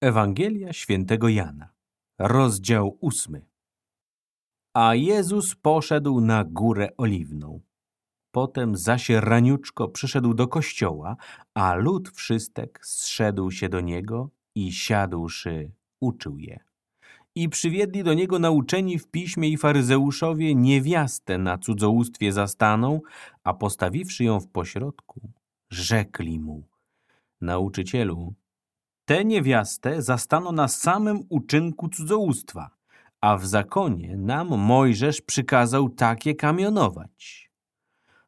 Ewangelia świętego Jana, rozdział ósmy. A Jezus poszedł na górę oliwną. Potem zaś raniuczko przyszedł do kościoła, a lud wszystek zszedł się do niego i siadłszy, uczył je. I przywiedli do niego nauczeni w piśmie i faryzeuszowie niewiastę na cudzołóstwie zastaną, a postawiwszy ją w pośrodku, rzekli mu, nauczycielu, Tę niewiastę zastano na samym uczynku cudzołóstwa, a w zakonie nam Mojżesz przykazał takie kamionować.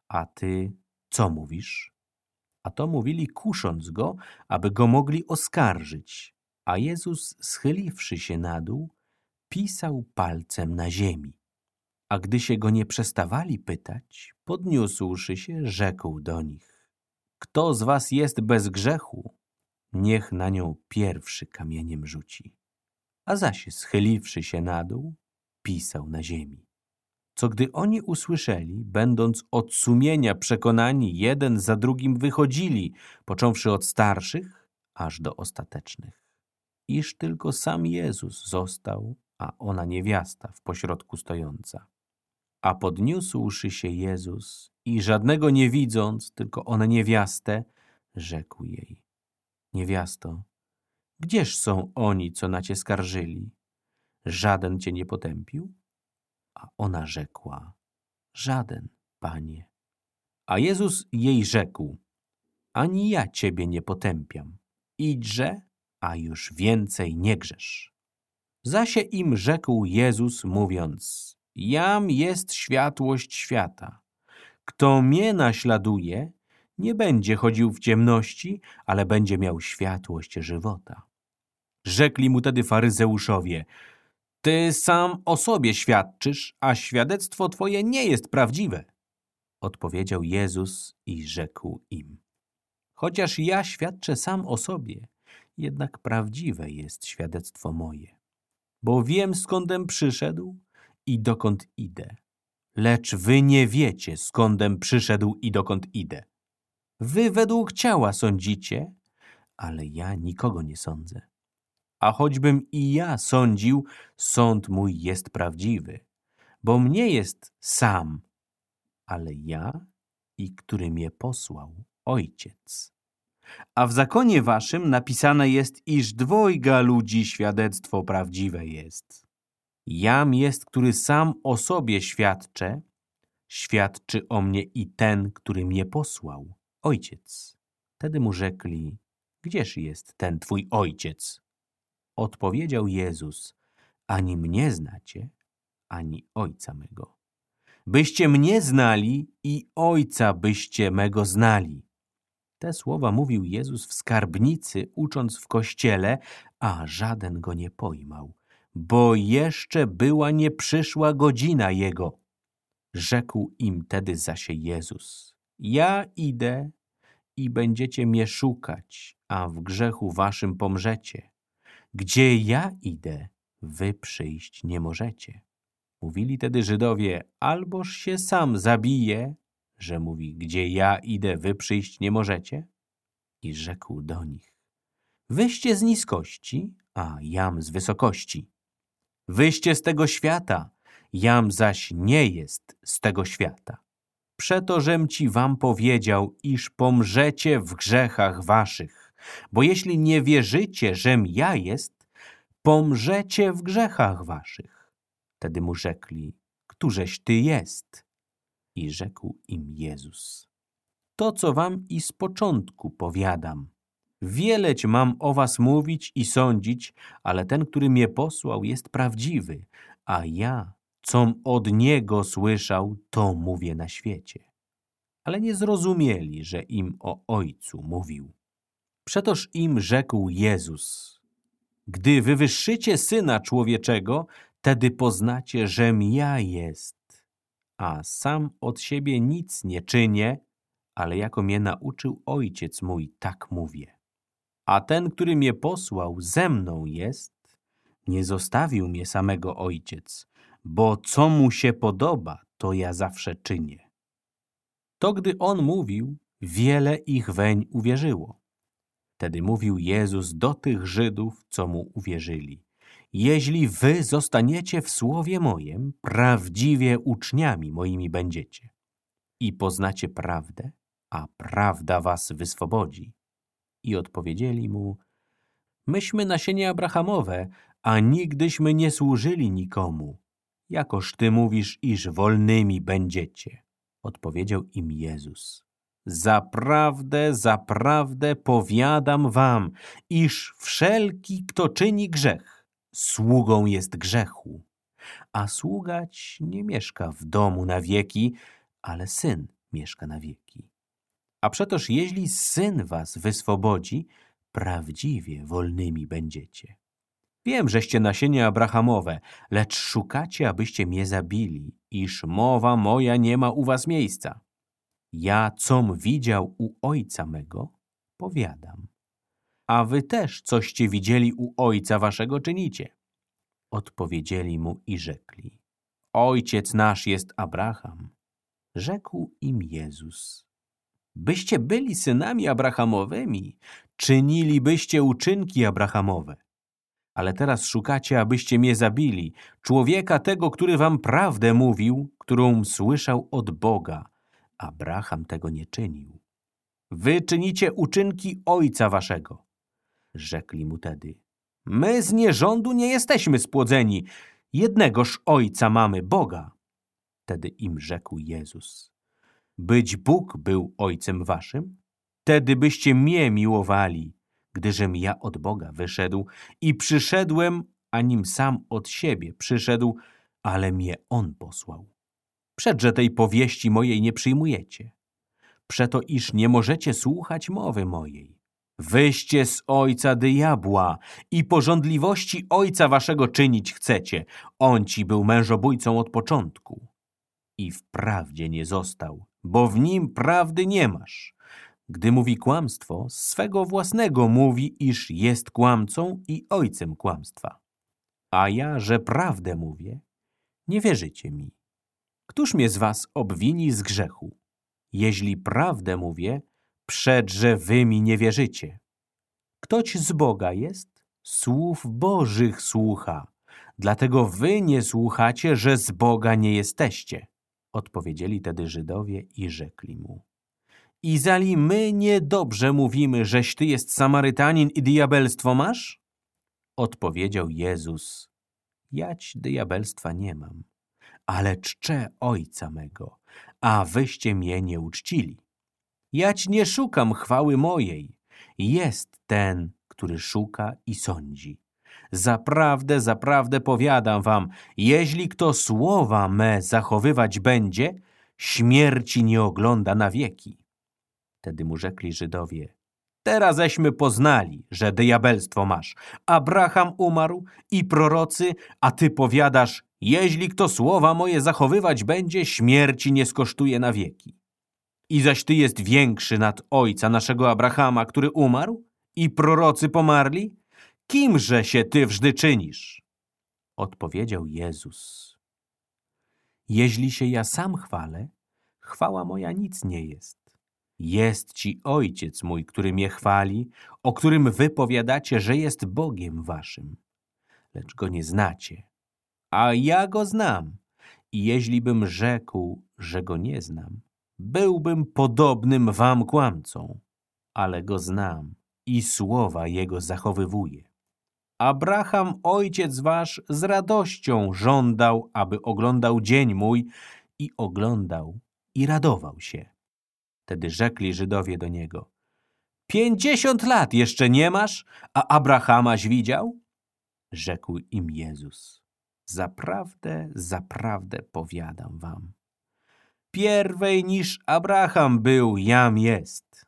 A ty co mówisz? A to mówili kusząc go, aby go mogli oskarżyć. A Jezus, schyliwszy się na dół, pisał palcem na ziemi. A gdy się go nie przestawali pytać, podniósłszy się, rzekł do nich. Kto z was jest bez grzechu, niech na nią pierwszy kamieniem rzuci. A zaś, schyliwszy się na dół, pisał na ziemi. Co gdy oni usłyszeli, będąc od sumienia przekonani, jeden za drugim wychodzili, począwszy od starszych, aż do ostatecznych. Iż tylko sam Jezus został, a ona niewiasta w pośrodku stojąca. A podniósłszy się Jezus i żadnego nie widząc, tylko ona niewiastę, rzekł jej. Niewiasto, gdzież są oni, co na cię skarżyli? Żaden cię nie potępił? A ona rzekła, żaden, panie. A Jezus jej rzekł, ani ja ciebie nie potępiam. Idźże, a już więcej nie grzesz. Zasie im rzekł Jezus, mówiąc, jam jest światłość świata. Kto mnie naśladuje, nie będzie chodził w ciemności, ale będzie miał światłość żywota. Rzekli mu tedy faryzeuszowie, ty sam o sobie świadczysz, a świadectwo twoje nie jest prawdziwe. Odpowiedział Jezus i rzekł im, chociaż ja świadczę sam o sobie, jednak prawdziwe jest świadectwo moje, bo wiem skądem przyszedł i dokąd idę. Lecz wy nie wiecie, skądem przyszedł i dokąd idę. Wy według ciała sądzicie, ale ja nikogo nie sądzę. A choćbym i ja sądził, sąd mój jest prawdziwy, bo mnie jest sam, ale ja i który mnie posłał, Ojciec. A w zakonie waszym napisane jest, iż dwojga ludzi świadectwo prawdziwe jest. Jam jest, który sam o sobie świadczę, świadczy o mnie i ten, który mnie posłał ojciec. Wtedy mu rzekli, gdzież jest ten twój ojciec? Odpowiedział Jezus, ani mnie znacie, ani ojca mego. Byście mnie znali i ojca byście mego znali. Te słowa mówił Jezus w skarbnicy, ucząc w kościele, a żaden go nie pojmał, bo jeszcze była nie przyszła godzina Jego. Rzekł im tedy zasie Jezus, ja idę i będziecie mnie szukać, a w grzechu waszym pomrzecie. Gdzie ja idę, wy przyjść nie możecie. Mówili tedy Żydowie, alboż się sam zabije, że mówi, gdzie ja idę, wy przyjść nie możecie? I rzekł do nich, wyście z niskości, a jam z wysokości. Wyście z tego świata, jam zaś nie jest z tego świata. Przeto, żem ci wam powiedział, iż pomrzecie w grzechach waszych. Bo jeśli nie wierzycie, żem ja jest, pomrzecie w grzechach waszych. Wtedy mu rzekli, któreś ty jest? I rzekł im Jezus. To, co wam i z początku powiadam. Wieleć mam o was mówić i sądzić, ale ten, który mnie posłał, jest prawdziwy, a ja com od Niego słyszał, to mówię na świecie. Ale nie zrozumieli, że im o Ojcu mówił. Przetoż im rzekł Jezus, gdy wywyższycie Syna Człowieczego, tedy poznacie, żem ja jest. A sam od siebie nic nie czynię, ale jako mnie nauczył Ojciec mój, tak mówię. A ten, który mnie posłał, ze mną jest, nie zostawił mnie samego Ojciec, bo co mu się podoba, to ja zawsze czynię. To gdy on mówił, wiele ich weń uwierzyło. Wtedy mówił Jezus do tych Żydów, co mu uwierzyli. Jeśli wy zostaniecie w słowie mojem, prawdziwie uczniami moimi będziecie i poznacie prawdę, a prawda was wyswobodzi. I odpowiedzieli mu, myśmy nasienie Abrahamowe, a nigdyśmy nie służyli nikomu. Jakoż ty mówisz, iż wolnymi będziecie? Odpowiedział im Jezus. Zaprawdę, zaprawdę powiadam wam, iż wszelki, kto czyni grzech, sługą jest grzechu. A sługać nie mieszka w domu na wieki, ale Syn mieszka na wieki. A przetoż jeśli Syn was wyswobodzi, prawdziwie wolnymi będziecie. Wiem, żeście nasienie Abrahamowe, lecz szukacie, abyście mnie zabili, iż mowa moja nie ma u was miejsca. Ja, com widział u ojca mego, powiadam. A wy też coście widzieli u ojca waszego czynicie. Odpowiedzieli mu i rzekli. Ojciec nasz jest Abraham. Rzekł im Jezus. Byście byli synami Abrahamowymi, czynilibyście uczynki Abrahamowe. Ale teraz szukacie, abyście mnie zabili, człowieka tego, który wam prawdę mówił, którą słyszał od Boga. Abraham tego nie czynił. Wy czynicie uczynki ojca waszego. Rzekli mu tedy. My z nierządu nie jesteśmy spłodzeni. Jednegoż ojca mamy, Boga. Wtedy im rzekł Jezus. Być Bóg był ojcem waszym? Wtedy byście mnie miłowali, gdyżem ja od Boga wyszedł i przyszedłem, a nim sam od siebie przyszedł, ale mnie On posłał. Przedże tej powieści mojej nie przyjmujecie. Przeto iż nie możecie słuchać mowy mojej. Wyście z ojca diabła i porządliwości ojca waszego czynić chcecie. On ci był mężobójcą od początku. I wprawdzie nie został, bo w nim prawdy nie masz. Gdy mówi kłamstwo, swego własnego mówi, iż jest kłamcą i ojcem kłamstwa. A ja, że prawdę mówię, nie wierzycie mi. Któż mnie z was obwini z grzechu? Jeśli prawdę mówię, przedże wy mi nie wierzycie. Ktoś z Boga jest, słów Bożych słucha. Dlatego wy nie słuchacie, że z Boga nie jesteście. Odpowiedzieli tedy Żydowie i rzekli mu. Izali my niedobrze mówimy, żeś ty jest Samarytanin i diabelstwo masz? Odpowiedział Jezus. Jać diabelstwa nie mam, ale czczę Ojca mego, a wyście mnie nie uczcili. Jać nie szukam chwały mojej. Jest ten, który szuka i sądzi. Zaprawdę, zaprawdę powiadam wam, jeśli kto słowa me zachowywać będzie, śmierci nie ogląda na wieki. Wtedy mu rzekli Żydowie, teraześmy poznali, że diabelstwo masz. Abraham umarł i prorocy, a ty powiadasz, jeśli kto słowa moje zachowywać będzie, śmierci nie skosztuje na wieki. I zaś ty jest większy nad ojca naszego Abrahama, który umarł i prorocy pomarli? Kimże się ty wżdy czynisz? Odpowiedział Jezus. Jeśli się ja sam chwalę, chwała moja nic nie jest. Jest ci Ojciec mój, który mnie chwali, o którym wy powiadacie, że jest Bogiem waszym. Lecz go nie znacie, a ja go znam. I jeśli bym rzekł, że go nie znam, byłbym podobnym wam kłamcą, ale go znam i słowa jego zachowywuję. Abraham, ojciec wasz, z radością żądał, aby oglądał dzień mój i oglądał i radował się. Wtedy rzekli Żydowie do niego, pięćdziesiąt lat jeszcze nie masz, a Abrahamaś widział? Rzekł im Jezus, zaprawdę, zaprawdę powiadam wam. Pierwej niż Abraham był, jam jest.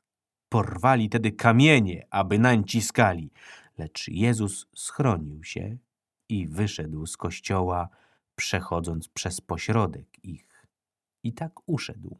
Porwali tedy kamienie, aby nań ciskali, lecz Jezus schronił się i wyszedł z kościoła, przechodząc przez pośrodek ich. I tak uszedł.